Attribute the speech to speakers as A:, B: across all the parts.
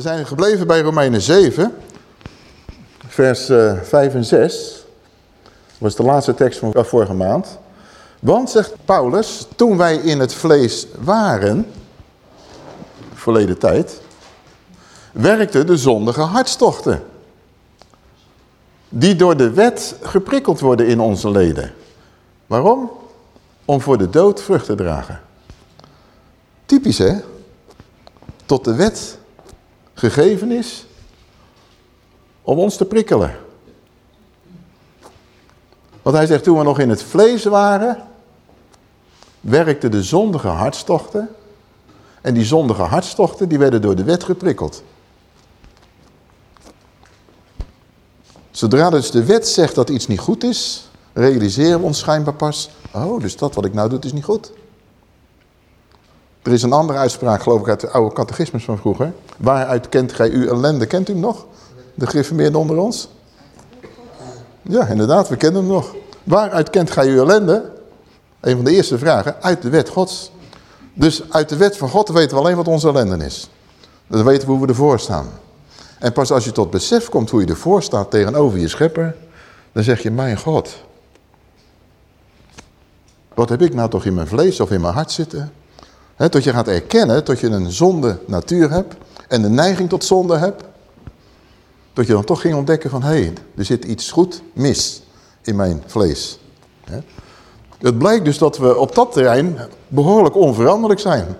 A: We zijn gebleven bij Romeinen 7, vers 5 eh, en 6. Dat was de laatste tekst van vorige maand. Want, zegt Paulus, toen wij in het vlees waren, verleden tijd, werkten de zondige hartstochten. Die door de wet geprikkeld worden in onze leden. Waarom? Om voor de dood vrucht te dragen. Typisch hè? Tot de wet gegeven is om ons te prikkelen. Want hij zegt, toen we nog in het vlees waren, werkten de zondige hartstochten. En die zondige hartstochten, die werden door de wet geprikkeld. Zodra dus de wet zegt dat iets niet goed is, realiseren we ons schijnbaar pas, oh, dus dat wat ik nou doe is niet goed. Er is een andere uitspraak, geloof ik, uit de oude catechismus van vroeger. Waaruit kent gij uw ellende? Kent u hem nog? De gereformeerde onder ons? Ja, inderdaad, we kennen hem nog. Waaruit kent gij uw ellende? Een van de eerste vragen. Uit de wet gods. Dus uit de wet van God weten we alleen wat onze ellende is. Dan weten we hoe we ervoor staan. En pas als je tot besef komt hoe je ervoor staat tegenover je schepper, dan zeg je, mijn God. Wat heb ik nou toch in mijn vlees of in mijn hart zitten? He, tot je gaat erkennen, tot je een zonde natuur hebt en de neiging tot zonde hebt. Tot je dan toch ging ontdekken van, hé, hey, er zit iets goed mis in mijn vlees. Het blijkt dus dat we op dat terrein behoorlijk onveranderlijk zijn.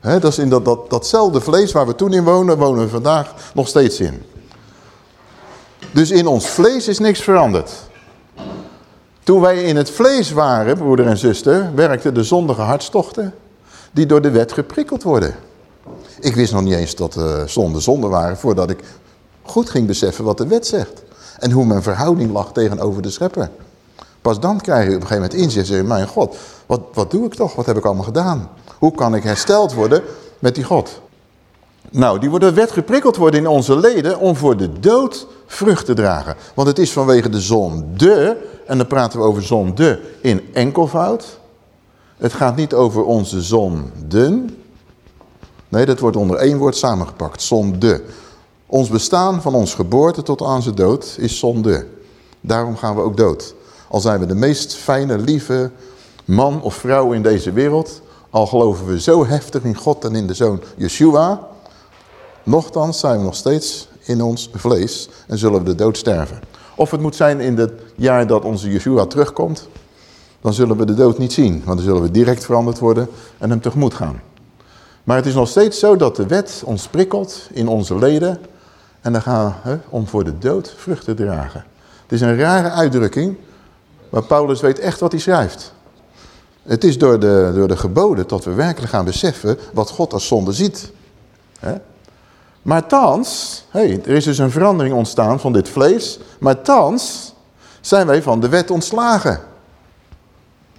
A: dat is in dat, dat, datzelfde vlees waar we toen in wonen, wonen we vandaag nog steeds in. Dus in ons vlees is niks veranderd. Toen wij in het vlees waren, broeder en zuster, werkten de zondige hartstochten die door de wet geprikkeld worden. Ik wist nog niet eens dat uh, zonde zonde waren voordat ik goed ging beseffen wat de wet zegt. En hoe mijn verhouding lag tegenover de schepper. Pas dan krijg je op een gegeven moment inzicht zeg je, mijn God, wat, wat doe ik toch? Wat heb ik allemaal gedaan? Hoe kan ik hersteld worden met die God? Nou, die wordt de wet geprikkeld worden in onze leden om voor de dood vrucht te dragen. Want het is vanwege de zonde, en dan praten we over zonde in enkelvoud. Het gaat niet over onze zonden. Nee, dat wordt onder één woord samengepakt. Zonde. Ons bestaan van ons geboorte tot aan zijn dood is zonde. Daarom gaan we ook dood. Al zijn we de meest fijne, lieve man of vrouw in deze wereld. Al geloven we zo heftig in God en in de Zoon Yeshua. Nochtans zijn we nog steeds in ons vlees en zullen we de dood sterven. Of het moet zijn in het jaar dat onze Yeshua terugkomt dan zullen we de dood niet zien. Want dan zullen we direct veranderd worden en hem tegemoet gaan. Maar het is nog steeds zo dat de wet ons prikkelt in onze leden. En dan gaan we om voor de dood vruchten te dragen. Het is een rare uitdrukking, maar Paulus weet echt wat hij schrijft. Het is door de, door de geboden dat we werkelijk gaan beseffen wat God als zonde ziet. Maar thans, er is dus een verandering ontstaan van dit vlees. Maar thans zijn wij van de wet ontslagen.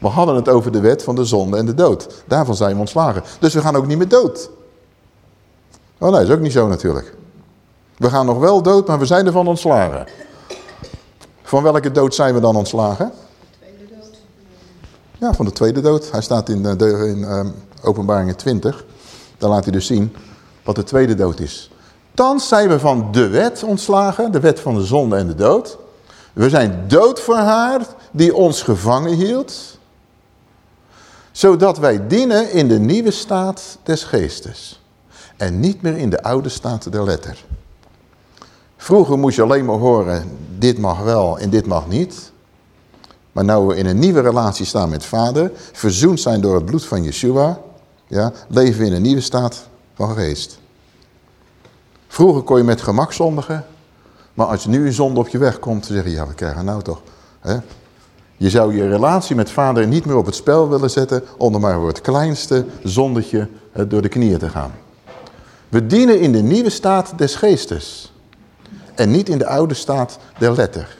A: We hadden het over de wet van de zonde en de dood. Daarvan zijn we ontslagen. Dus we gaan ook niet meer dood. Oh nee, is ook niet zo natuurlijk. We gaan nog wel dood, maar we zijn ervan ontslagen. Van welke dood zijn we dan ontslagen? De tweede dood. Ja, van de tweede dood. Hij staat in, eh, de, in um, openbaringen 20. Daar laat hij dus zien wat de tweede dood is. Thans zijn we van de wet ontslagen, de wet van de zonde en de dood. We zijn dood voor haar die ons gevangen hield zodat wij dienen in de nieuwe staat des geestes. En niet meer in de oude staat der letter. Vroeger moest je alleen maar horen, dit mag wel en dit mag niet. Maar nu we in een nieuwe relatie staan met vader, verzoend zijn door het bloed van Yeshua, ja, leven we in een nieuwe staat van geest. Vroeger kon je met gemak zondigen, maar als je nu een zonde op je weg komt, dan zeg je, ja, we krijgen nou toch. Hè? Je zou je relatie met vader niet meer op het spel willen zetten... om er maar voor het kleinste zondetje door de knieën te gaan. We dienen in de nieuwe staat des geestes. En niet in de oude staat der letter.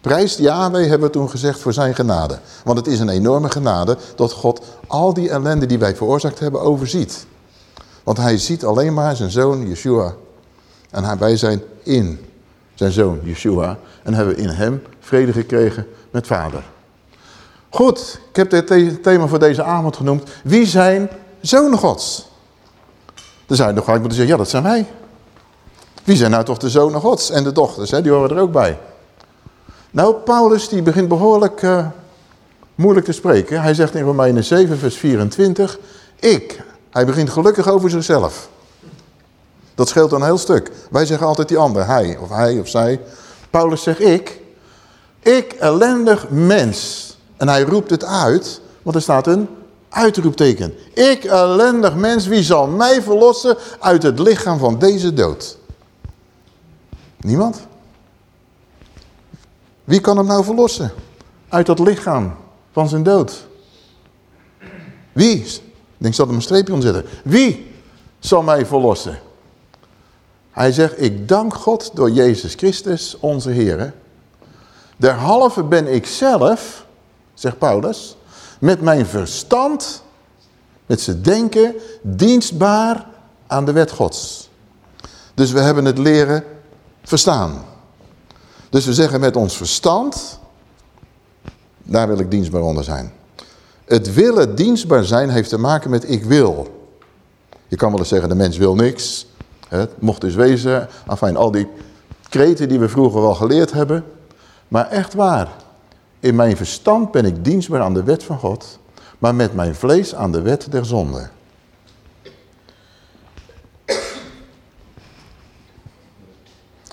A: Prijs Yahweh hebben we toen gezegd voor zijn genade. Want het is een enorme genade dat God al die ellende die wij veroorzaakt hebben overziet. Want hij ziet alleen maar zijn zoon Yeshua. En wij zijn in zijn zoon Yeshua. En hebben in hem vrede gekregen met vader. Goed, ik heb het thema voor deze avond genoemd. Wie zijn zonen gods? Dan zou je nog gelijk moeten zeggen, ja dat zijn wij. Wie zijn nou toch de zonen gods en de dochters, hè? die horen er ook bij. Nou, Paulus die begint behoorlijk uh, moeilijk te spreken. Hij zegt in Romeinen 7 vers 24, ik. Hij begint gelukkig over zichzelf. Dat scheelt een heel stuk. Wij zeggen altijd die ander, hij of hij of zij. Paulus zegt ik. Ik ellendig mens. En hij roept het uit, want er staat een uitroepteken. Ik ellendig mens, wie zal mij verlossen uit het lichaam van deze dood? Niemand? Wie kan hem nou verlossen uit dat lichaam van zijn dood? Wie? Ik denk, zal er een streepje onder zetten. Wie zal mij verlossen? Hij zegt, ik dank God door Jezus Christus, onze Heer. Derhalve ben ik zelf, zegt Paulus, met mijn verstand, met zijn denken, dienstbaar aan de wet gods. Dus we hebben het leren verstaan. Dus we zeggen met ons verstand, daar wil ik dienstbaar onder zijn. Het willen dienstbaar zijn heeft te maken met ik wil. Je kan wel eens zeggen, de mens wil niks. Het mocht dus wezen, enfin al die kreten die we vroeger wel geleerd hebben. Maar echt waar, in mijn verstand ben ik dienstbaar aan de wet van God, maar met mijn vlees aan de wet der zonde.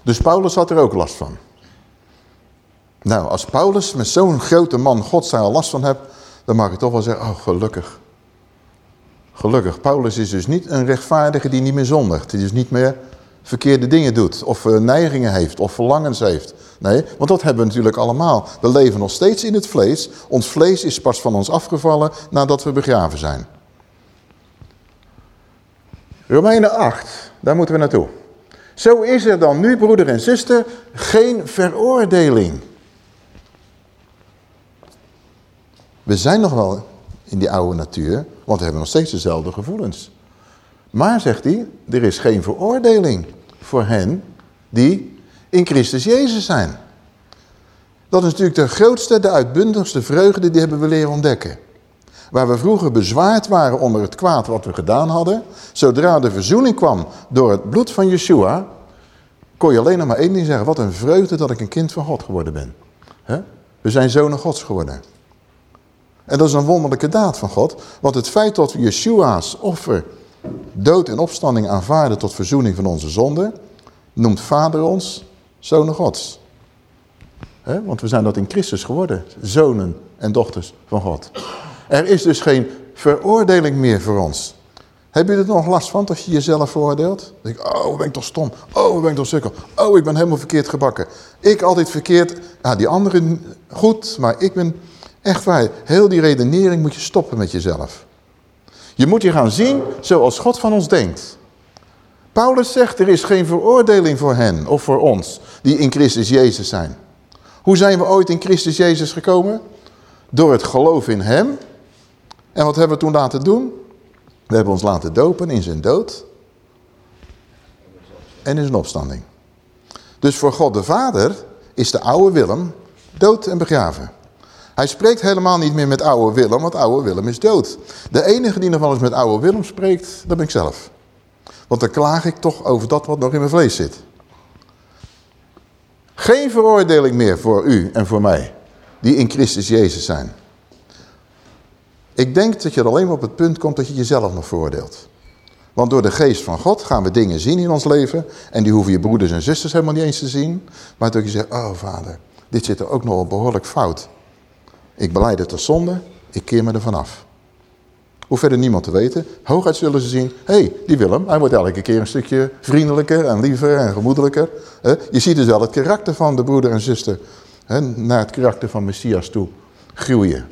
A: Dus Paulus had er ook last van. Nou, als Paulus met zo'n grote man God zijn al last van hebt, dan mag ik toch wel zeggen, oh gelukkig. Gelukkig, Paulus is dus niet een rechtvaardige die niet meer zondigt. Die dus niet meer verkeerde dingen doet. Of uh, neigingen heeft. Of verlangens heeft. Nee, want dat hebben we natuurlijk allemaal. We leven nog steeds in het vlees. Ons vlees is pas van ons afgevallen nadat we begraven zijn. Romeinen 8, daar moeten we naartoe. Zo is er dan nu, broeder en zuster, geen veroordeling. We zijn nog wel in die oude natuur, want we hebben nog steeds dezelfde gevoelens. Maar, zegt hij, er is geen veroordeling voor hen die in Christus Jezus zijn. Dat is natuurlijk de grootste, de uitbundigste vreugde, die hebben we leren ontdekken. Waar we vroeger bezwaard waren onder het kwaad wat we gedaan hadden, zodra de verzoening kwam door het bloed van Yeshua, kon je alleen nog maar één ding zeggen, wat een vreugde dat ik een kind van God geworden ben. We zijn zonen gods geworden. En dat is een wonderlijke daad van God. Want het feit dat Yeshua's offer, dood en opstanding aanvaarden tot verzoening van onze zonde, noemt vader ons zonen gods. want we zijn dat in Christus geworden, zonen en dochters van God. Er is dus geen veroordeling meer voor ons. Heb je er nog last van als je jezelf veroordeelt? Dan denk ik, oh, ben toch stom. Oh, ben ik toch sukkel. Oh, ik ben helemaal verkeerd gebakken. Ik altijd verkeerd. Ja, die anderen goed, maar ik ben Echt waar, heel die redenering moet je stoppen met jezelf. Je moet je gaan zien zoals God van ons denkt. Paulus zegt, er is geen veroordeling voor hen of voor ons die in Christus Jezus zijn. Hoe zijn we ooit in Christus Jezus gekomen? Door het geloof in hem. En wat hebben we toen laten doen? We hebben ons laten dopen in zijn dood en in zijn opstanding. Dus voor God de Vader is de oude Willem dood en begraven. Hij spreekt helemaal niet meer met oude Willem, want oude Willem is dood. De enige die nog wel eens met oude Willem spreekt, dat ben ik zelf. Want dan klaag ik toch over dat wat nog in mijn vlees zit. Geen veroordeling meer voor u en voor mij, die in Christus Jezus zijn. Ik denk dat je er alleen maar op het punt komt dat je jezelf nog veroordeelt. Want door de geest van God gaan we dingen zien in ons leven. En die hoeven je broeders en zusters helemaal niet eens te zien. Maar dat je zegt, oh vader, dit zit er ook nog behoorlijk fout. Ik beleid het als zonde, ik keer me ervan af. Hoe verder niemand te weten. Hooguit zullen ze zien, hé, hey, die Willem, hij wordt elke keer een stukje vriendelijker en liever en gemoedelijker. Je ziet dus wel het karakter van de broeder en zuster naar het karakter van Messias toe groeien.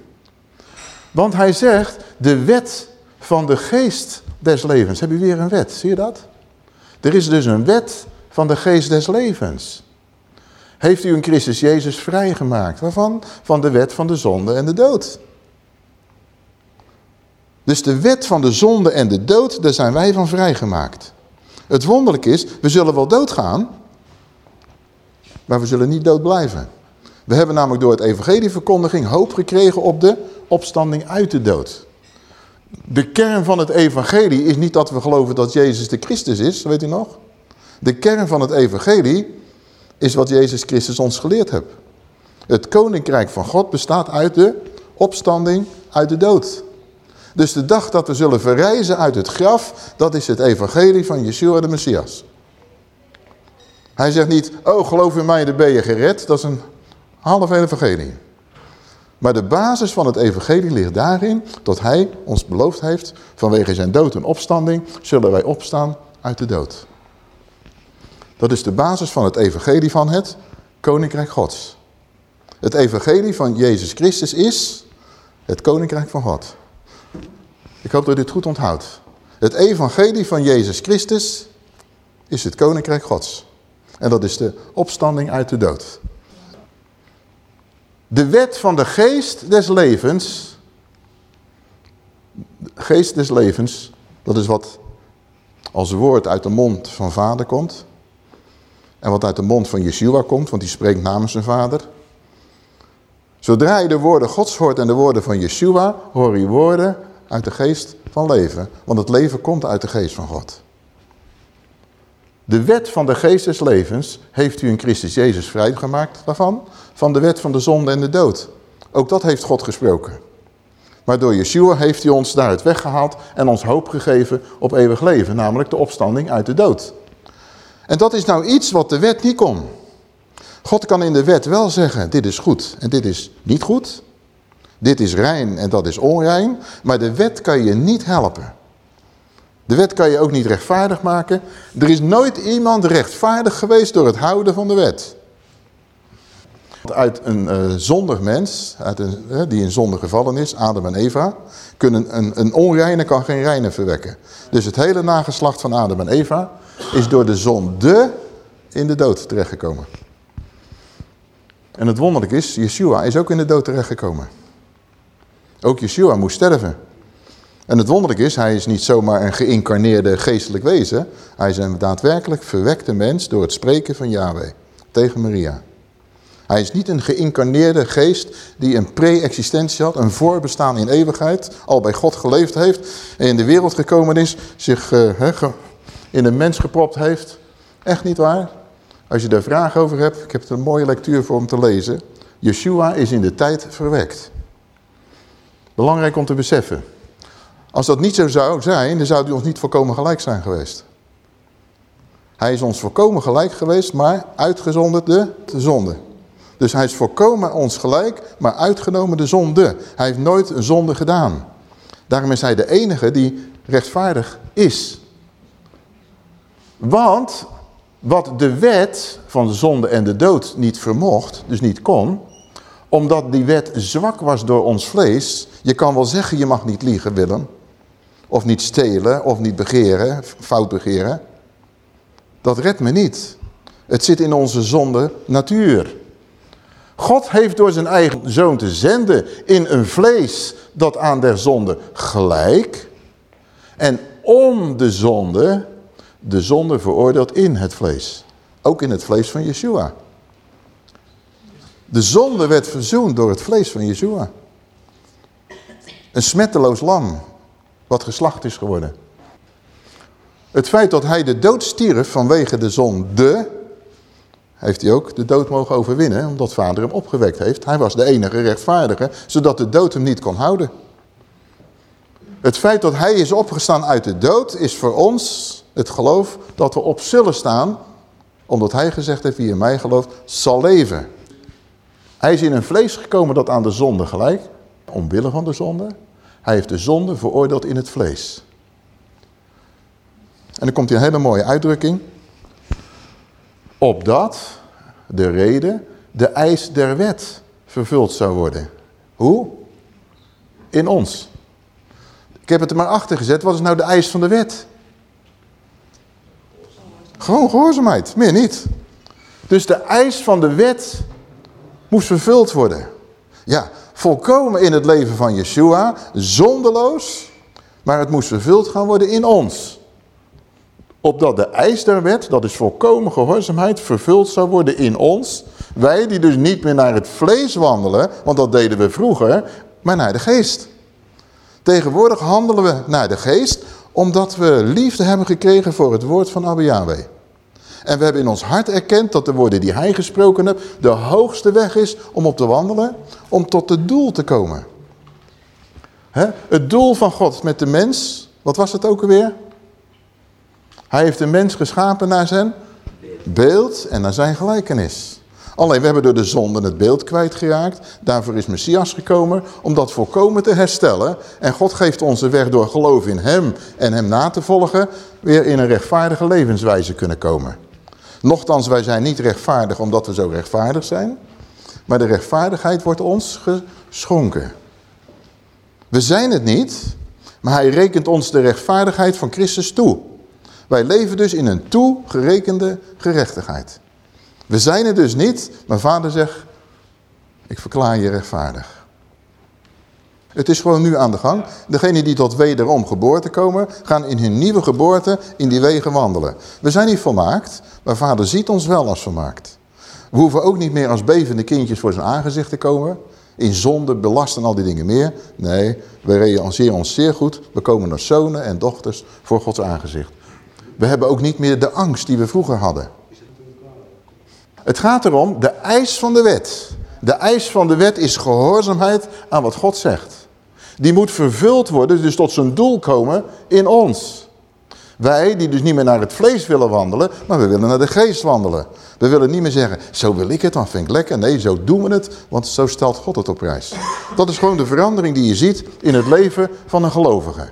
A: Want hij zegt, de wet van de geest des levens. Heb je weer een wet, zie je dat? Er is dus een wet van de geest des levens heeft u in Christus Jezus vrijgemaakt. Waarvan? Van de wet van de zonde en de dood. Dus de wet van de zonde en de dood, daar zijn wij van vrijgemaakt. Het wonderlijk is, we zullen wel doodgaan, maar we zullen niet dood blijven. We hebben namelijk door het evangelieverkondiging hoop gekregen op de opstanding uit de dood. De kern van het evangelie is niet dat we geloven dat Jezus de Christus is, weet u nog? De kern van het evangelie is wat Jezus Christus ons geleerd heeft. Het koninkrijk van God bestaat uit de opstanding uit de dood. Dus de dag dat we zullen verrijzen uit het graf, dat is het evangelie van Yeshua de Messias. Hij zegt niet, oh geloof in mij, dan ben je gered. Dat is een half evangelie. Maar de basis van het evangelie ligt daarin dat hij ons beloofd heeft, vanwege zijn dood en opstanding, zullen wij opstaan uit de dood. Dat is de basis van het evangelie van het Koninkrijk Gods. Het evangelie van Jezus Christus is het Koninkrijk van God. Ik hoop dat u dit goed onthoudt. Het evangelie van Jezus Christus is het Koninkrijk Gods. En dat is de opstanding uit de dood. De wet van de geest des levens. Geest des levens, dat is wat als woord uit de mond van vader komt. En wat uit de mond van Yeshua komt, want die spreekt namens zijn vader. Zodra je de woorden Gods hoort en de woorden van Yeshua, hoor je woorden uit de geest van leven. Want het leven komt uit de geest van God. De wet van de geest des levens heeft u in Christus Jezus vrijgemaakt daarvan. Van de wet van de zonde en de dood. Ook dat heeft God gesproken. Maar door Yeshua heeft hij ons daaruit weggehaald en ons hoop gegeven op eeuwig leven. Namelijk de opstanding uit de dood. En dat is nou iets wat de wet niet kon. God kan in de wet wel zeggen, dit is goed en dit is niet goed. Dit is rein en dat is onrein. Maar de wet kan je niet helpen. De wet kan je ook niet rechtvaardig maken. Er is nooit iemand rechtvaardig geweest door het houden van de wet. Uit een uh, zondig mens, uit een, die in zonde gevallen is, Adam en Eva, kunnen een, een onreine kan geen reine verwekken. Dus het hele nageslacht van Adam en Eva is door de zonde in de dood terechtgekomen. En het wonderlijk is, Yeshua is ook in de dood terechtgekomen. Ook Yeshua moest sterven. En het wonderlijk is, hij is niet zomaar een geïncarneerde geestelijk wezen. Hij is een daadwerkelijk verwekte mens door het spreken van Yahweh tegen Maria. Hij is niet een geïncarneerde geest die een pre-existentie had, een voorbestaan in eeuwigheid, al bij God geleefd heeft en in de wereld gekomen is, zich uh, in een mens gepropt heeft. Echt niet waar. Als je daar vragen over hebt, ik heb een mooie lectuur voor om te lezen. Yeshua is in de tijd verwekt. Belangrijk om te beseffen. Als dat niet zo zou zijn, dan zou hij ons niet volkomen gelijk zijn geweest. Hij is ons volkomen gelijk geweest, maar uitgezonderd de, de zonde. Dus hij is volkomen ons gelijk, maar uitgenomen de zonde. Hij heeft nooit een zonde gedaan. Daarom is hij de enige die rechtvaardig is. Want wat de wet van de zonde en de dood niet vermocht, dus niet kon, omdat die wet zwak was door ons vlees, je kan wel zeggen je mag niet liegen Willem, of niet stelen, of niet begeren, fout begeren. Dat redt me niet. Het zit in onze zonde natuur. God heeft door zijn eigen zoon te zenden in een vlees dat aan der zonde gelijk. En om de zonde, de zonde veroordeeld in het vlees. Ook in het vlees van Yeshua. De zonde werd verzoend door het vlees van Yeshua. Een smetteloos lam wat geslacht is geworden. Het feit dat hij de dood stierf vanwege de zonde, heeft hij ook de dood mogen overwinnen, omdat vader hem opgewekt heeft. Hij was de enige rechtvaardige, zodat de dood hem niet kon houden. Het feit dat hij is opgestaan uit de dood is voor ons het geloof dat we op zullen staan, omdat hij gezegd heeft, wie in mij gelooft, zal leven. Hij is in een vlees gekomen dat aan de zonde gelijk, omwille van de zonde. Hij heeft de zonde veroordeeld in het vlees. En dan komt hier een hele mooie uitdrukking. Opdat de reden, de eis der wet vervuld zou worden. Hoe? In ons. Ik heb het er maar achter gezet. Wat is nou de eis van de wet? Gewoon gehoorzaamheid, meer niet. Dus de eis van de wet moest vervuld worden. Ja, volkomen in het leven van Yeshua, zondeloos, maar het moest vervuld gaan worden in ons. Opdat de eis der wet, dat is volkomen gehoorzaamheid, vervuld zou worden in ons. Wij die dus niet meer naar het vlees wandelen, want dat deden we vroeger, maar naar de geest. Tegenwoordig handelen we naar de geest, omdat we liefde hebben gekregen voor het woord van Abba Yahweh. En we hebben in ons hart erkend dat de woorden die hij gesproken heeft... de hoogste weg is om op te wandelen, om tot het doel te komen. Het doel van God met de mens, wat was het ook alweer? Hij heeft de mens geschapen naar zijn beeld en naar zijn gelijkenis. Alleen we hebben door de zonde het beeld kwijtgeraakt. Daarvoor is Messias gekomen om dat volkomen te herstellen. En God geeft onze weg door geloof in hem en hem na te volgen... weer in een rechtvaardige levenswijze kunnen komen. Nochtans, wij zijn niet rechtvaardig omdat we zo rechtvaardig zijn. Maar de rechtvaardigheid wordt ons geschonken. We zijn het niet, maar hij rekent ons de rechtvaardigheid van Christus toe. Wij leven dus in een toegerekende gerechtigheid. We zijn het dus niet, maar vader zegt, ik verklaar je rechtvaardig. Het is gewoon nu aan de gang. Degenen die tot wederom geboorte komen, gaan in hun nieuwe geboorte in die wegen wandelen. We zijn niet volmaakt, maar vader ziet ons wel als volmaakt. We hoeven ook niet meer als bevende kindjes voor zijn aangezicht te komen. In zonde, belast en al die dingen meer. Nee, we realiseren ons zeer goed. We komen als zonen en dochters voor Gods aangezicht. We hebben ook niet meer de angst die we vroeger hadden. Het gaat erom, de eis van de wet. De eis van de wet is gehoorzaamheid aan wat God zegt. Die moet vervuld worden, dus tot zijn doel komen in ons. Wij die dus niet meer naar het vlees willen wandelen, maar we willen naar de geest wandelen. We willen niet meer zeggen, zo wil ik het, dan vind ik lekker. Nee, zo doen we het, want zo stelt God het op prijs. Dat is gewoon de verandering die je ziet in het leven van een gelovige.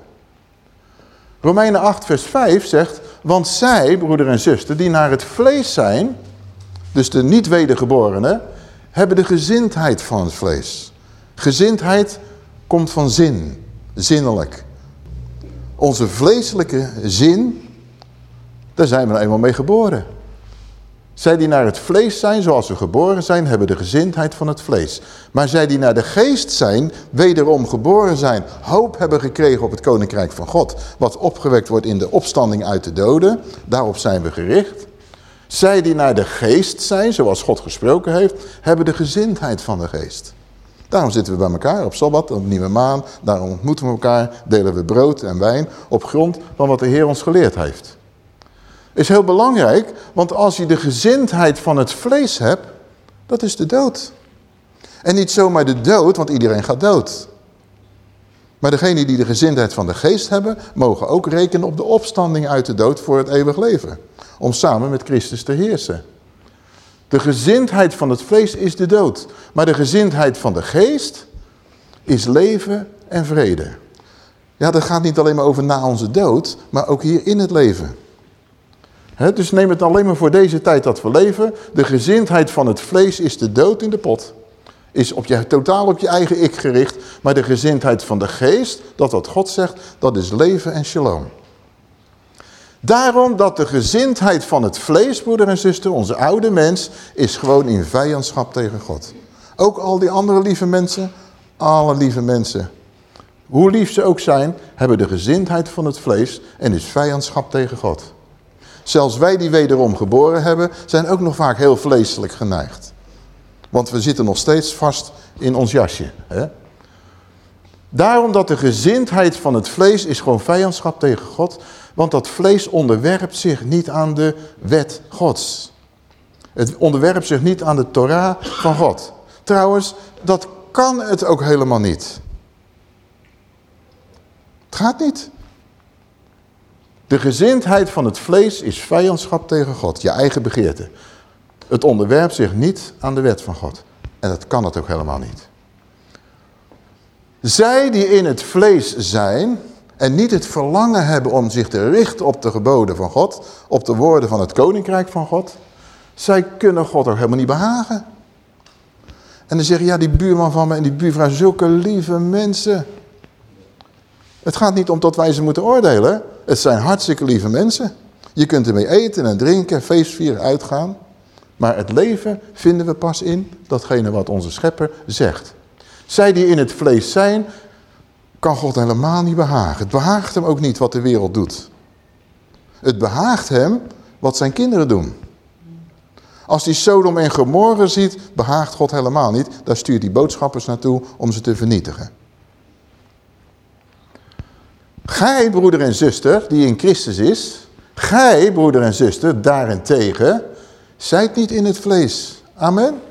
A: Romeinen 8 vers 5 zegt, want zij, broeder en zuster, die naar het vlees zijn, dus de niet wedergeborenen, hebben de gezindheid van het vlees. Gezindheid komt van zin, zinnelijk. Onze vleeselijke zin, daar zijn we nou eenmaal mee geboren. Zij die naar het vlees zijn, zoals we geboren zijn, hebben de gezindheid van het vlees. Maar zij die naar de geest zijn, wederom geboren zijn, hoop hebben gekregen op het koninkrijk van God. Wat opgewekt wordt in de opstanding uit de doden, daarop zijn we gericht. Zij die naar de geest zijn, zoals God gesproken heeft, hebben de gezindheid van de geest. Daarom zitten we bij elkaar op Sabbat, op Nieuwe Maan. Daarom ontmoeten we elkaar, delen we brood en wijn op grond van wat de Heer ons geleerd heeft. Is heel belangrijk, want als je de gezindheid van het vlees hebt, dat is de dood. En niet zomaar de dood, want iedereen gaat dood. Maar degenen die de gezindheid van de geest hebben, mogen ook rekenen op de opstanding uit de dood voor het eeuwig leven. Om samen met Christus te heersen. De gezindheid van het vlees is de dood. Maar de gezindheid van de geest is leven en vrede. Ja, dat gaat niet alleen maar over na onze dood, maar ook hier in het leven. dus neem het alleen maar voor deze tijd dat we leven. De gezindheid van het vlees is de dood in de pot is op je, totaal op je eigen ik gericht. Maar de gezindheid van de geest, dat wat God zegt, dat is leven en shalom. Daarom dat de gezindheid van het vlees, broeder en zuster, onze oude mens, is gewoon in vijandschap tegen God. Ook al die andere lieve mensen, alle lieve mensen, hoe lief ze ook zijn, hebben de gezindheid van het vlees en is vijandschap tegen God. Zelfs wij die wederom geboren hebben, zijn ook nog vaak heel vleeselijk geneigd. Want we zitten nog steeds vast in ons jasje. Hè? Daarom dat de gezindheid van het vlees is gewoon vijandschap tegen God. Want dat vlees onderwerpt zich niet aan de wet gods. Het onderwerpt zich niet aan de Torah van God. Trouwens, dat kan het ook helemaal niet. Het gaat niet. De gezindheid van het vlees is vijandschap tegen God, je eigen begeerte. Het onderwerpt zich niet aan de wet van God. En dat kan het ook helemaal niet. Zij die in het vlees zijn en niet het verlangen hebben om zich te richten op de geboden van God, op de woorden van het koninkrijk van God, zij kunnen God ook helemaal niet behagen. En dan zeggen, ja die buurman van me en die buurvrouw, zulke lieve mensen. Het gaat niet om dat wij ze moeten oordelen. Het zijn hartstikke lieve mensen. Je kunt ermee eten en drinken, feestvieren, uitgaan. Maar het leven vinden we pas in datgene wat onze schepper zegt. Zij die in het vlees zijn, kan God helemaal niet behagen. Het behaagt hem ook niet wat de wereld doet. Het behaagt hem wat zijn kinderen doen. Als hij Sodom en Gomorra ziet, behaagt God helemaal niet. Daar stuurt hij boodschappers naartoe om ze te vernietigen. Gij, broeder en zuster, die in Christus is, Gij, broeder en zuster, daarentegen, zijt niet in het vlees. Amen.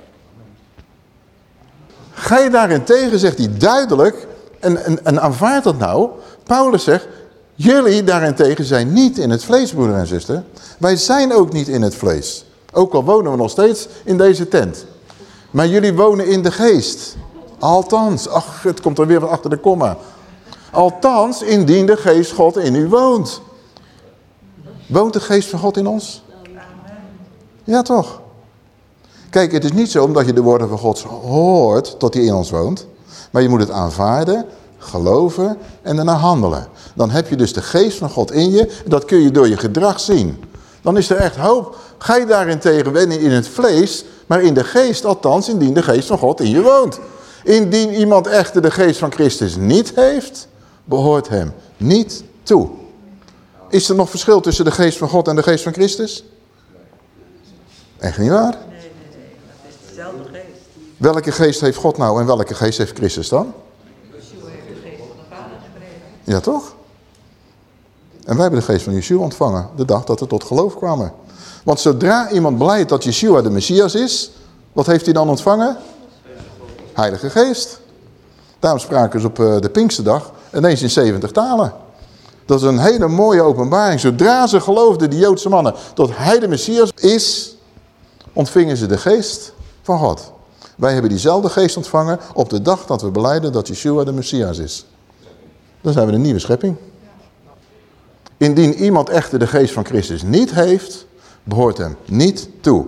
A: Gij daarentegen, zegt hij duidelijk, en, en, en aanvaard dat nou. Paulus zegt, jullie daarentegen zijn niet in het vlees, broeder en zuster. Wij zijn ook niet in het vlees. Ook al wonen we nog steeds in deze tent. Maar jullie wonen in de geest. Althans, ach, het komt er weer wat achter de komma. Althans, indien de geest God in u woont. Woont de geest van God in ons? Ja, toch? Kijk, het is niet zo omdat je de woorden van God hoort tot hij in ons woont. Maar je moet het aanvaarden, geloven en daarna handelen. Dan heb je dus de geest van God in je. Dat kun je door je gedrag zien. Dan is er echt hoop. Ga je daarentegen wennen in het vlees, maar in de geest althans, indien de geest van God in je woont. Indien iemand echter de geest van Christus niet heeft, behoort hem niet toe. Is er nog verschil tussen de geest van God en de geest van Christus? Echt niet waar? Nee, nee, nee. Het is dezelfde geest. Welke geest heeft God nou en welke geest heeft Christus dan? Yeshua heeft de geest van de Vader gekregen. Ja, toch? En wij hebben de geest van Yeshua ontvangen, de dag dat we tot geloof kwamen. Want zodra iemand blijkt dat Yeshua de Messias is, wat heeft hij dan ontvangen? Heilige Geest. Daarom spraken ze op eh, de Pinksterdag ineens in 70 talen. Dat is een hele mooie openbaring. Zodra ze geloofden, die Joodse mannen, dat hij de Messias is, ontvingen ze de geest van God. Wij hebben diezelfde geest ontvangen op de dag dat we beleiden dat Yeshua de Messias is. Dan zijn we een nieuwe schepping. Indien iemand echter de geest van Christus niet heeft, behoort hem niet toe.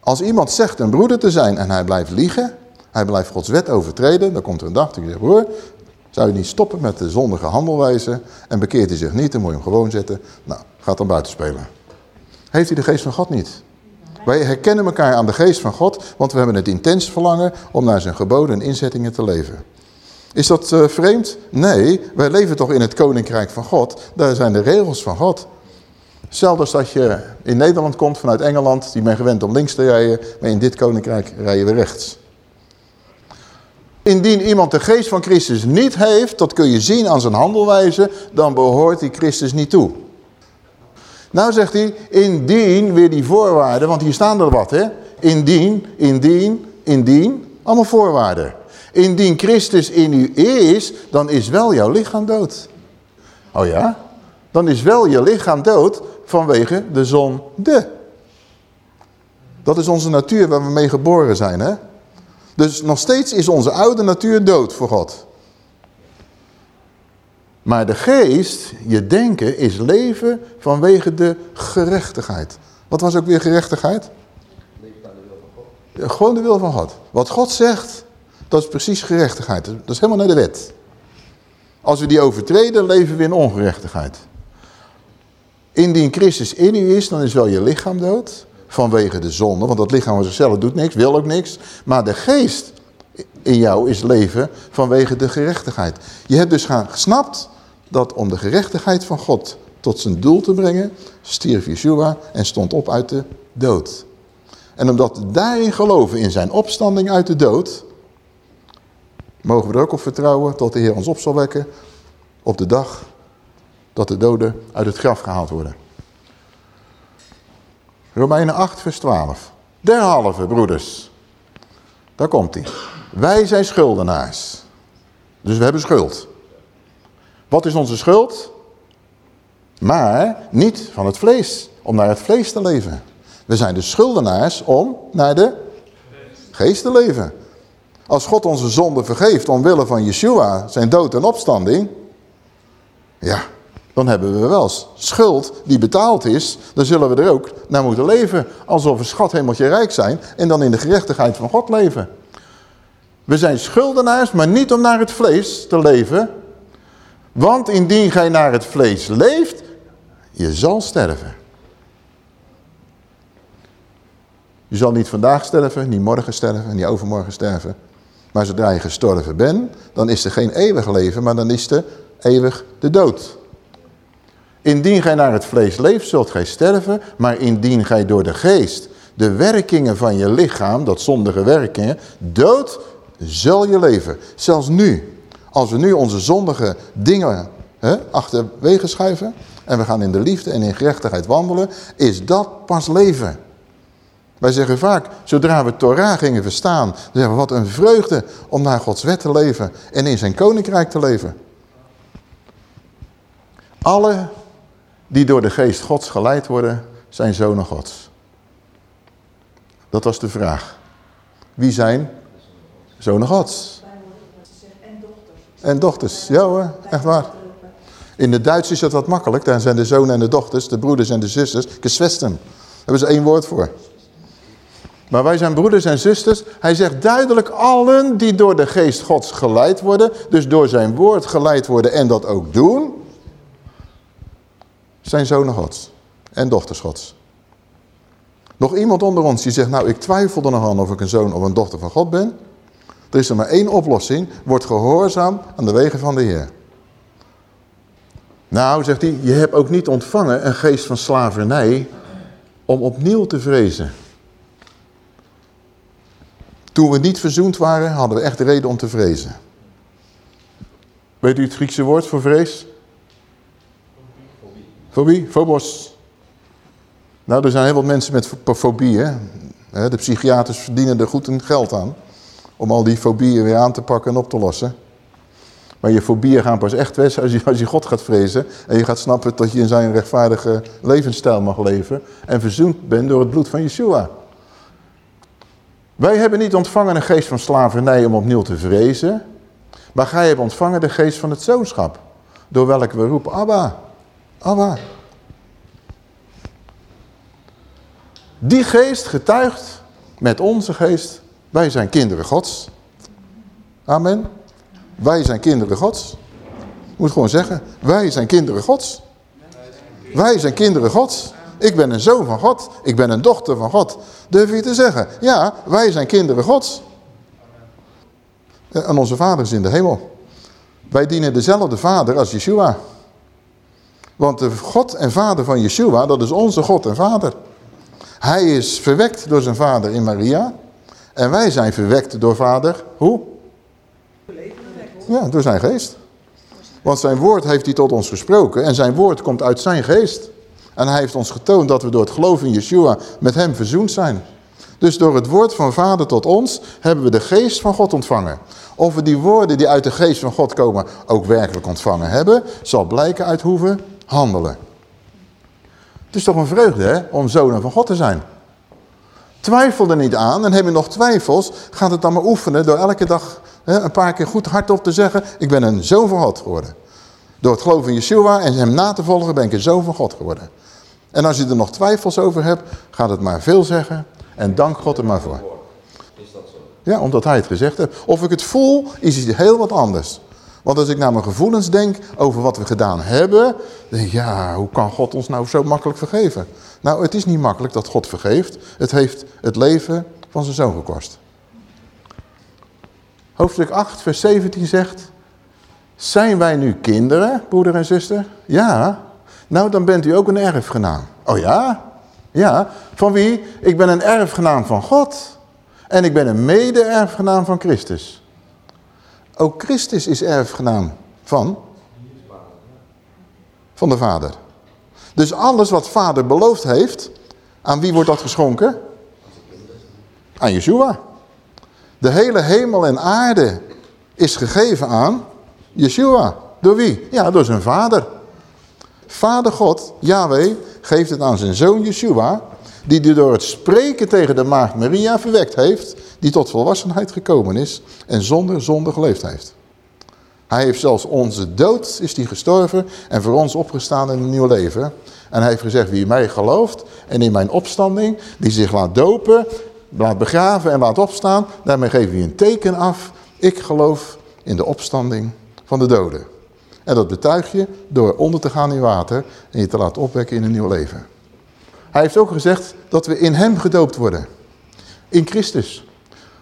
A: Als iemand zegt een broeder te zijn en hij blijft liegen, hij blijft Gods wet overtreden, dan komt er een dag dat je zegt, broer, zou je niet stoppen met de zondige handelwijze en bekeert hij zich niet, dan moet je hem gewoon zetten. Nou, gaat dan buiten spelen. Heeft hij de geest van God niet? Wij herkennen elkaar aan de geest van God, want we hebben het intens verlangen om naar zijn geboden en inzettingen te leven. Is dat uh, vreemd? Nee, wij leven toch in het koninkrijk van God. Daar zijn de regels van God. Stel als dat je in Nederland komt vanuit Engeland, die ben gewend om links te rijden, maar in dit koninkrijk rijden we rechts. Indien iemand de geest van Christus niet heeft, dat kun je zien aan zijn handelwijze, dan behoort hij Christus niet toe. Nou zegt hij, indien, weer die voorwaarden, want hier staan er wat hè. Indien, indien, indien, allemaal voorwaarden. Indien Christus in u is, dan is wel jouw lichaam dood. Oh ja? Dan is wel je lichaam dood vanwege de zonde. Dat is onze natuur waar we mee geboren zijn hè. Dus nog steeds is onze oude natuur dood voor God. Maar de geest, je denken, is leven vanwege de gerechtigheid. Wat was ook weer gerechtigheid? Leven de wil van God. Gewoon de wil van God. Wat God zegt, dat is precies gerechtigheid. Dat is helemaal naar de wet. Als we die overtreden, leven we in ongerechtigheid. Indien Christus in u is, dan is wel je lichaam dood vanwege de zonde. Want dat lichaam van zichzelf doet niks, wil ook niks. Maar de geest in jou is leven vanwege de gerechtigheid. Je hebt dus gesnapt dat om de gerechtigheid van God tot zijn doel te brengen, stierf Yeshua en stond op uit de dood. En omdat we daarin geloven in zijn opstanding uit de dood, mogen we er ook op vertrouwen tot de Heer ons op zal wekken op de dag dat de doden uit het graf gehaald worden. Romeinen 8 vers 12. Derhalve, broeders. Daar komt hij. Wij zijn schuldenaars. Dus we hebben schuld. Wat is onze schuld? Maar niet van het vlees, om naar het vlees te leven. We zijn de schuldenaars om naar de geest te leven. Als God onze zonde vergeeft omwille van Yeshua, zijn dood en opstanding, ja, dan hebben we wel schuld die betaald is. Dan zullen we er ook naar moeten leven. Alsof we schat hemeltje rijk zijn en dan in de gerechtigheid van God leven. We zijn schuldenaars, maar niet om naar het vlees te leven. Want indien gij naar het vlees leeft, je zal sterven. Je zal niet vandaag sterven, niet morgen sterven, niet overmorgen sterven. Maar zodra je gestorven bent, dan is er geen eeuwig leven, maar dan is er eeuwig de dood. Indien gij naar het vlees leeft, zult gij sterven, maar indien gij door de geest de werkingen van je lichaam, dat zondige werkingen, dood, zul je leven. Zelfs nu, als we nu onze zondige dingen hè, achterwege schuiven, en we gaan in de liefde en in gerechtigheid wandelen, is dat pas leven. Wij zeggen vaak, zodra we Torah gingen verstaan, zeggen we wat een vreugde om naar Gods wet te leven en in zijn koninkrijk te leven. Alle die door de geest Gods geleid worden, zijn zonen Gods. Dat was de vraag. Wie zijn zonen Gods? En dochters. Ja hoor, echt waar. In het Duits is dat wat makkelijk. Daar zijn de zonen en de dochters, de broeders en de zusters. Geswesten. Daar hebben ze één woord voor. Maar wij zijn broeders en zusters. Hij zegt duidelijk allen die door de geest gods geleid worden. Dus door zijn woord geleid worden en dat ook doen. Zijn zonen gods. En dochters gods. Nog iemand onder ons die zegt, nou ik twijfel er nog aan of ik een zoon of een dochter van God ben. Er is er maar één oplossing. Word gehoorzaam aan de wegen van de Heer. Nou, zegt hij, je hebt ook niet ontvangen een geest van slavernij om opnieuw te vrezen. Toen we niet verzoend waren, hadden we echt reden om te vrezen. Weet u het Griekse woord voor vrees? Fobie. Phobos. Nou, er zijn heel wat mensen met fobie. Hè? De psychiaters verdienen er goed een geld aan. Om al die fobieën weer aan te pakken en op te lossen. Maar je fobieën gaan pas echt weg als je, als je God gaat vrezen. En je gaat snappen dat je in zijn rechtvaardige levensstijl mag leven. En verzoend bent door het bloed van Yeshua. Wij hebben niet ontvangen een geest van slavernij om opnieuw te vrezen. Maar gij hebt ontvangen de geest van het zoonschap. Door welke we roepen, Abba, Abba. Die geest getuigt met onze geest, wij zijn kinderen gods. Amen. Wij zijn kinderen gods. Je moet gewoon zeggen, wij zijn kinderen gods. Wij zijn kinderen gods. Ik ben een zoon van God. Ik ben een dochter van God. Durf je te zeggen? Ja, wij zijn kinderen gods. En onze vader is in de hemel. Wij dienen dezelfde vader als Yeshua. Want de God en vader van Yeshua, dat is onze God en vader. Hij is verwekt door zijn vader in Maria. En wij zijn verwekt door vader, hoe? Ja, door zijn geest. Want zijn woord heeft hij tot ons gesproken. En zijn woord komt uit zijn geest. En hij heeft ons getoond dat we door het geloof in Yeshua met hem verzoend zijn. Dus door het woord van vader tot ons hebben we de geest van God ontvangen. Of we die woorden die uit de geest van God komen ook werkelijk ontvangen hebben, zal blijken uit hoe we handelen. Het is toch een vreugde hè, om zonen van God te zijn. Twijfel er niet aan en heb je nog twijfels, gaat het dan maar oefenen door elke dag hè, een paar keer goed hardop te zeggen, ik ben een zoon van God geworden. Door het geloven in Yeshua en hem na te volgen ben ik een zoon van God geworden. En als je er nog twijfels over hebt, gaat het maar veel zeggen en dank God er maar voor. Is dat zo? Ja, omdat hij het gezegd heeft. Of ik het voel, is het heel wat anders. Want als ik naar mijn gevoelens denk over wat we gedaan hebben, denk ik, ja, hoe kan God ons nou zo makkelijk vergeven? Nou, het is niet makkelijk dat God vergeeft. Het heeft het leven van zijn zoon gekost. Hoofdstuk 8, vers 17 zegt, zijn wij nu kinderen, broeder en zuster? Ja. Nou, dan bent u ook een erfgenaam. Oh ja? Ja. Van wie? Ik ben een erfgenaam van God. En ik ben een mede-erfgenaam van Christus. Ook Christus is erfgenaam van? Van de Vader. Dus alles wat Vader beloofd heeft, aan wie wordt dat geschonken? Aan Yeshua. De hele hemel en aarde is gegeven aan Yeshua. Door wie? Ja, door zijn vader. Vader God, Yahweh, geeft het aan zijn zoon Yeshua, die door het spreken tegen de maagd Maria verwekt heeft, die tot volwassenheid gekomen is en zonder zonde geleefd heeft. Hij heeft zelfs onze dood, is die gestorven en voor ons opgestaan in een nieuw leven. En hij heeft gezegd, wie mij gelooft en in mijn opstanding, die zich laat dopen, laat begraven en laat opstaan, daarmee geeft hij een teken af. Ik geloof in de opstanding van de doden. En dat betuig je door onder te gaan in water en je te laten opwekken in een nieuw leven. Hij heeft ook gezegd dat we in hem gedoopt worden. In Christus.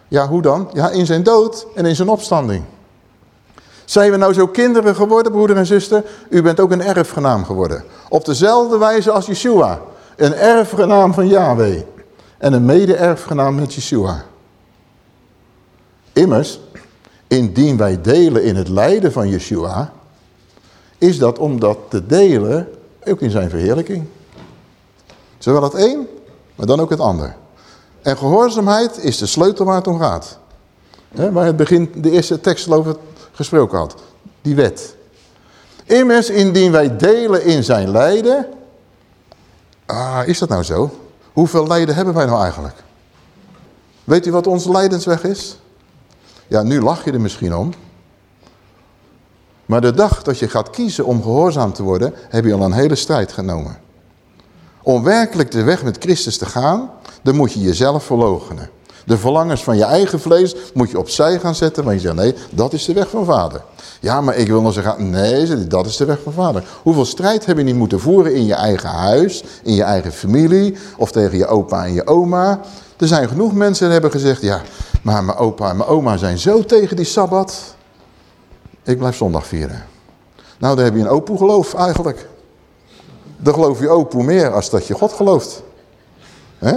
A: Ja, hoe dan? Ja, in zijn dood en in zijn opstanding. Zijn we nou zo kinderen geworden, broeder en zuster? U bent ook een erfgenaam geworden. Op dezelfde wijze als Yeshua. Een erfgenaam van Yahweh. En een mede-erfgenaam met Yeshua. Immers, indien wij delen in het lijden van Yeshua... is dat omdat te delen ook in zijn verheerlijking. Zowel het een, maar dan ook het ander. En gehoorzaamheid is de sleutel waar het om gaat. He, waar het begin de eerste tekst over gesproken had. Die wet. Immers, indien wij delen in zijn lijden... Ah, is dat nou zo? Hoeveel lijden hebben wij nou eigenlijk? Weet u wat onze lijdensweg is? Ja, nu lach je er misschien om. Maar de dag dat je gaat kiezen om gehoorzaam te worden, heb je al een hele strijd genomen. Om werkelijk de weg met Christus te gaan, dan moet je jezelf verloochenen. De verlangens van je eigen vlees moet je opzij gaan zetten. Want je zegt, nee, dat is de weg van vader. Ja, maar ik wil nog zeggen, nee, dat is de weg van vader. Hoeveel strijd heb je niet moeten voeren in je eigen huis, in je eigen familie, of tegen je opa en je oma. Er zijn genoeg mensen die hebben gezegd, ja, maar mijn opa en mijn oma zijn zo tegen die Sabbat. Ik blijf zondag vieren. Nou, dan heb je een opoe geloof eigenlijk. Dan geloof je opoe meer als dat je God gelooft. Hè?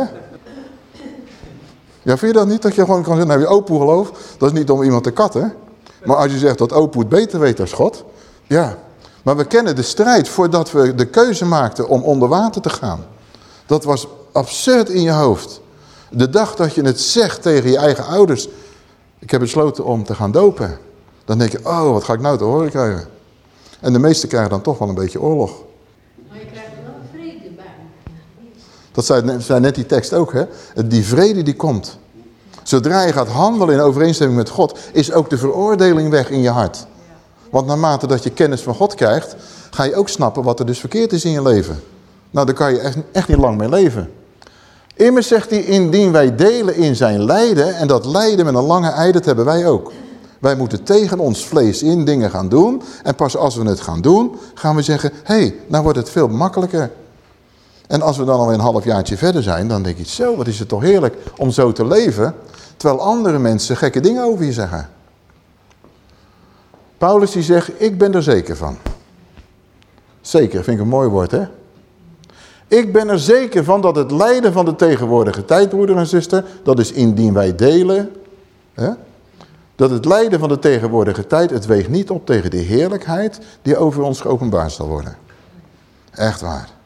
A: Ja, vind je dat niet? Dat je gewoon kan zeggen, nou, je opoe geloof. Dat is niet om iemand te katten. Maar als je zegt dat opoe het beter weet als God. Ja. Maar we kennen de strijd voordat we de keuze maakten om onder water te gaan. Dat was absurd in je hoofd. De dag dat je het zegt tegen je eigen ouders. Ik heb besloten om te gaan dopen. Dan denk je, oh, wat ga ik nou te horen krijgen? En de meesten krijgen dan toch wel een beetje oorlog.
B: Maar je krijgt er wel vrede bij.
A: Dat zei, net die tekst ook, hè? Die vrede die komt. Zodra je gaat handelen in overeenstemming met God, is ook de veroordeling weg in je hart. Want naarmate dat je kennis van God krijgt, ga je ook snappen wat er dus verkeerd is in je leven. Nou, daar kan je echt, niet lang mee leven. Immers zegt hij, indien wij delen in zijn lijden, en dat lijden met een lange ei, dat hebben wij ook. Wij moeten tegen ons vlees in dingen gaan doen. En pas als we het gaan doen, gaan we zeggen, hé, hey, nou wordt het veel makkelijker. En als we dan alweer een halfjaartje verder zijn, dan denk je, zo, wat is het toch heerlijk om zo te leven. Terwijl andere mensen gekke dingen over je zeggen. Paulus die zegt, ik ben er zeker van. Zeker, vind ik een mooi woord hè. Ik ben er zeker van dat het lijden van de tegenwoordige tijd, broeder en zuster, dat is indien wij delen, hè, dat het lijden van de tegenwoordige tijd, het weegt niet op tegen de heerlijkheid die over ons geopenbaard zal worden. Echt waar.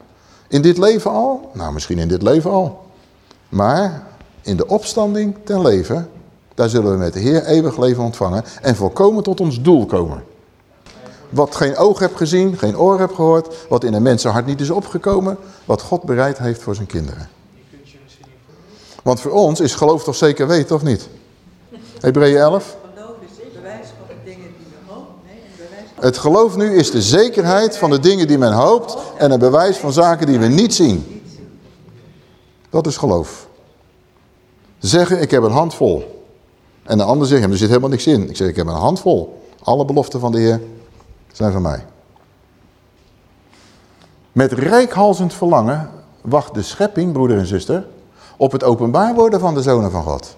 A: In dit leven al? Nou, misschien in dit leven al. Maar in de opstanding ten leven, daar zullen we met de Heer eeuwig leven ontvangen en volkomen tot ons doel komen. Wat geen oog heb gezien, geen oor heb gehoord, wat in een mensenhart niet is opgekomen, wat God bereid heeft voor zijn kinderen. Want voor ons is geloof toch zeker weten, of niet? Hebreeën 11. Het geloof nu is de zekerheid van de dingen die men hoopt en een bewijs van zaken die we niet zien. Dat is geloof. Zeggen, ik heb een handvol. En de ander zegt, er zit helemaal niks in. Ik zeg, ik heb een handvol. Alle beloften van de Heer zijn van mij. Met rijkhalzend verlangen wacht de schepping, broeder en zuster, op het openbaar worden van de zonen van God.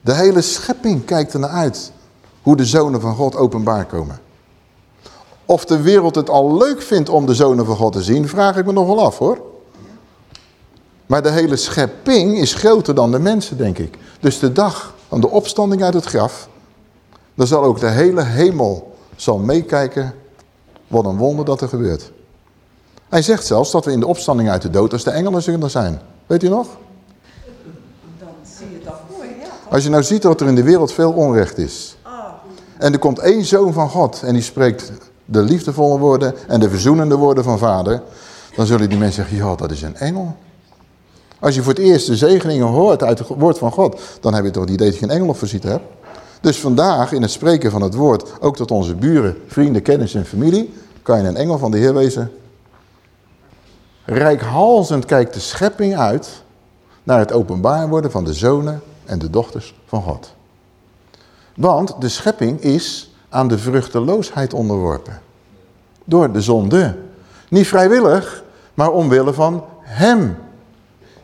A: De hele schepping kijkt ernaar uit hoe de zonen van God openbaar komen. Of de wereld het al leuk vindt om de zonen van God te zien, vraag ik me nog wel af hoor. Maar de hele schepping is groter dan de mensen, denk ik. Dus de dag van de opstanding uit het graf, dan zal ook de hele hemel zal meekijken wat een wonder dat er gebeurt. Hij zegt zelfs dat we in de opstanding uit de dood als de engelen zullen zijn. Weet u nog?
C: Dan zie je dat mooi, ja.
A: Als je nou ziet dat er in de wereld veel onrecht is.
C: Ah,
A: En er komt één zoon van God en die spreekt de liefdevolle woorden en de verzoenende woorden van vader. Dan zullen die mensen zeggen, ja dat is een engel. Als je voor het eerst de zegeningen hoort uit het woord van God, dan heb je toch het idee dat je een engel op visite hebt. Dus vandaag in het spreken van het woord, ook tot onze buren, vrienden, kennis en familie, kan je een engel van de Heer wezen. Rijkhalzend kijkt de schepping uit naar het openbaar worden van de zonen en de dochters van God. Want de schepping is aan de vruchteloosheid onderworpen. Door de zonde. Niet vrijwillig, maar omwille van hem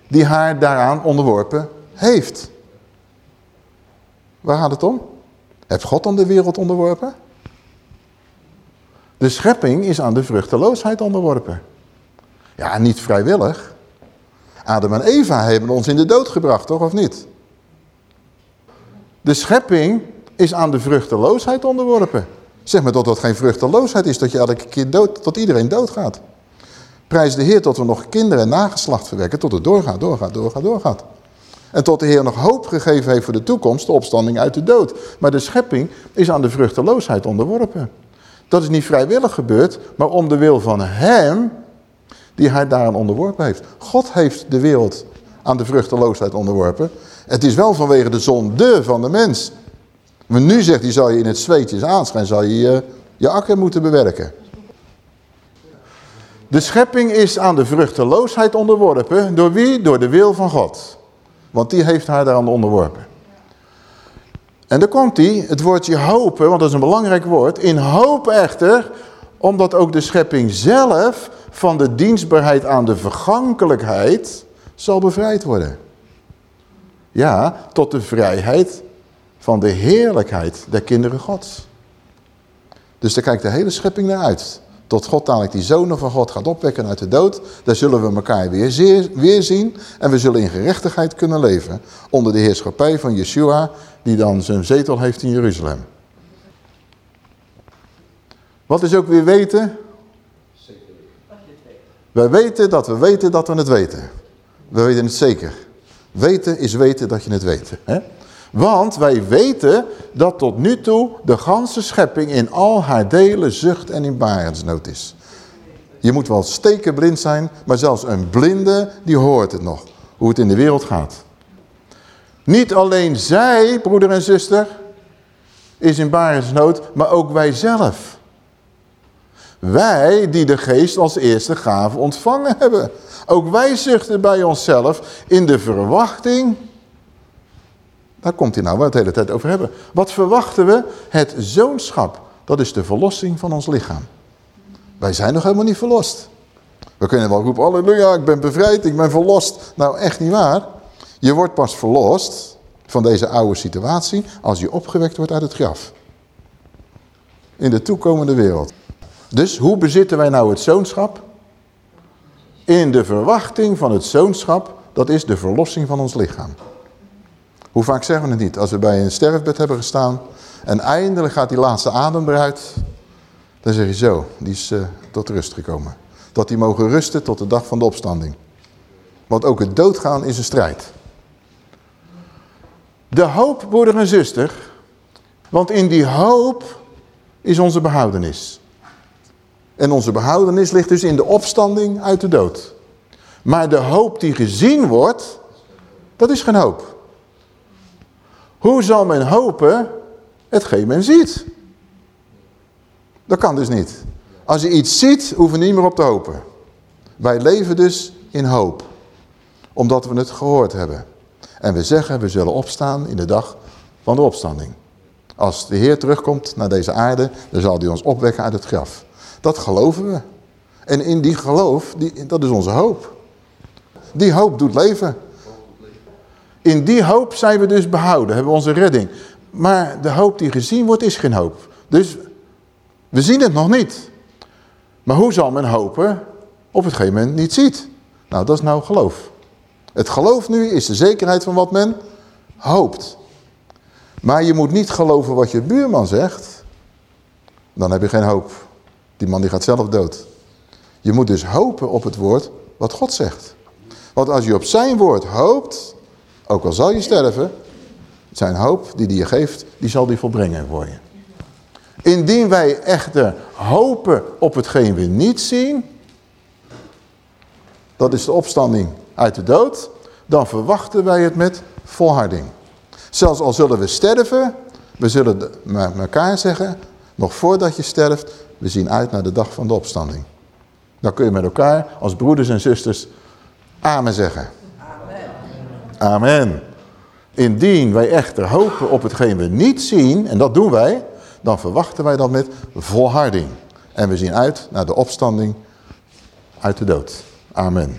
A: die haar daaraan onderworpen heeft. Waar gaat het om? Heeft God dan de wereld onderworpen? De schepping is aan de vruchteloosheid onderworpen. Ja, niet vrijwillig. Adam en Eva hebben ons in de dood gebracht, toch of niet? De schepping is aan de vruchteloosheid onderworpen. Zeg maar dat dat geen vruchteloosheid is, dat je elke keer dood, dat iedereen doodgaat. Prijs de Heer tot we nog kinderen en nageslacht verwekken, tot het doorgaat, doorgaat, doorgaat, doorgaat. En tot de Heer nog hoop gegeven heeft voor de toekomst, de opstanding uit de dood. Maar de schepping is aan de vruchteloosheid onderworpen. Dat is niet vrijwillig gebeurd, maar om de wil van hem die hij daaraan onderworpen heeft. God heeft de wereld aan de vruchteloosheid onderworpen. Het is wel vanwege de zonde van de mens. Maar nu zegt hij, zou je in het zweetjes aanschijn, je je, je akker moeten bewerken. De schepping is aan de vruchteloosheid onderworpen. Door wie? Door de wil van God. Want die heeft haar daaraan onderworpen. En dan komt hij, het woordje hopen, want dat is een belangrijk woord. In hoop echter, omdat ook de schepping zelf van de dienstbaarheid aan de vergankelijkheid zal bevrijd worden. Ja, tot de vrijheid van de heerlijkheid der kinderen gods. Dus daar kijkt de hele schepping naar uit. Tot God dadelijk die zonen van God gaat opwekken uit de dood. Daar zullen we elkaar weer, zien. En we zullen in gerechtigheid kunnen leven. Onder de heerschappij van Yeshua. Die dan zijn zetel heeft in Jeruzalem. Wat is ook weer weten? Wij weten dat we weten dat we het weten. We weten het zeker. Weten is weten dat je het weet. Hè? Want wij weten dat tot nu toe de ganse schepping in al haar delen zucht en in barensnood is. Je moet wel stekenblind zijn, maar zelfs een blinde die hoort het nog. Hoe het in de wereld gaat. Niet alleen zij, broeder en zuster, is in barensnood, maar ook wij zelf. Wij die de geest als eerste gave ontvangen hebben. Ook wij zuchten bij onszelf in de verwachting daar komt hij nou waar we het hele tijd over hebben. Wat verwachten we? Het zoonschap. Dat is de verlossing van ons lichaam. Wij zijn nog helemaal niet verlost. We kunnen wel roepen, halleluja, ik ben bevrijd, ik ben verlost. Nou, echt niet waar. Je wordt pas verlost van deze oude situatie als je opgewekt wordt uit het graf. In de toekomende wereld. Dus hoe bezitten wij nou het zoonschap? In de verwachting van het zoonschap, dat is de verlossing van ons lichaam. Hoe vaak zeggen we het niet? Als we bij een sterfbed hebben gestaan en eindelijk gaat die laatste adem eruit, dan zeg je zo, die is uh, tot rust gekomen. Dat die mogen rusten tot de dag van de opstanding. Want ook het doodgaan is een strijd. De hoop, broeder en zuster, want in die hoop is onze behoudenis. En onze behoudenis ligt dus in de opstanding uit de dood. Maar de hoop die gezien wordt, dat is geen hoop. Hoe zal men hopen hetgeen men ziet? Dat kan dus niet. Als je iets ziet, hoeven we niet meer op te hopen. Wij leven dus in hoop. Omdat we het gehoord hebben. En we zeggen, we zullen opstaan in de dag van de opstanding. Als de Heer terugkomt naar deze aarde, dan zal hij ons opwekken uit het graf. Dat geloven we. En in die geloof, die, dat is onze hoop. Die hoop doet leven. In die hoop zijn we dus behouden, hebben we onze redding. Maar de hoop die gezien wordt is geen hoop. Dus we zien het nog niet. Maar hoe zal men hopen op hetgeen men niet ziet? Nou, dat is nou geloof. Het geloof nu is de zekerheid van wat men hoopt. Maar je moet niet geloven wat je buurman zegt. Dan heb je geen hoop. Die man die gaat zelf dood. Je moet dus hopen op het woord wat God zegt. Want als je op zijn woord hoopt, ook al zal je sterven, zijn hoop die hij je geeft, die zal hij volbrengen voor je. Indien wij echter hopen op hetgeen we niet zien, dat is de opstanding uit de dood, dan verwachten wij het met volharding. Zelfs al zullen we sterven, we zullen met elkaar zeggen, nog voordat je sterft, we zien uit naar de dag van de opstanding. Dan kun je met elkaar als broeders en zusters amen zeggen. Amen. Indien wij echter hopen op hetgeen we niet zien, en dat doen wij, dan verwachten wij dat met volharding. En we zien uit naar de opstanding uit de dood. Amen.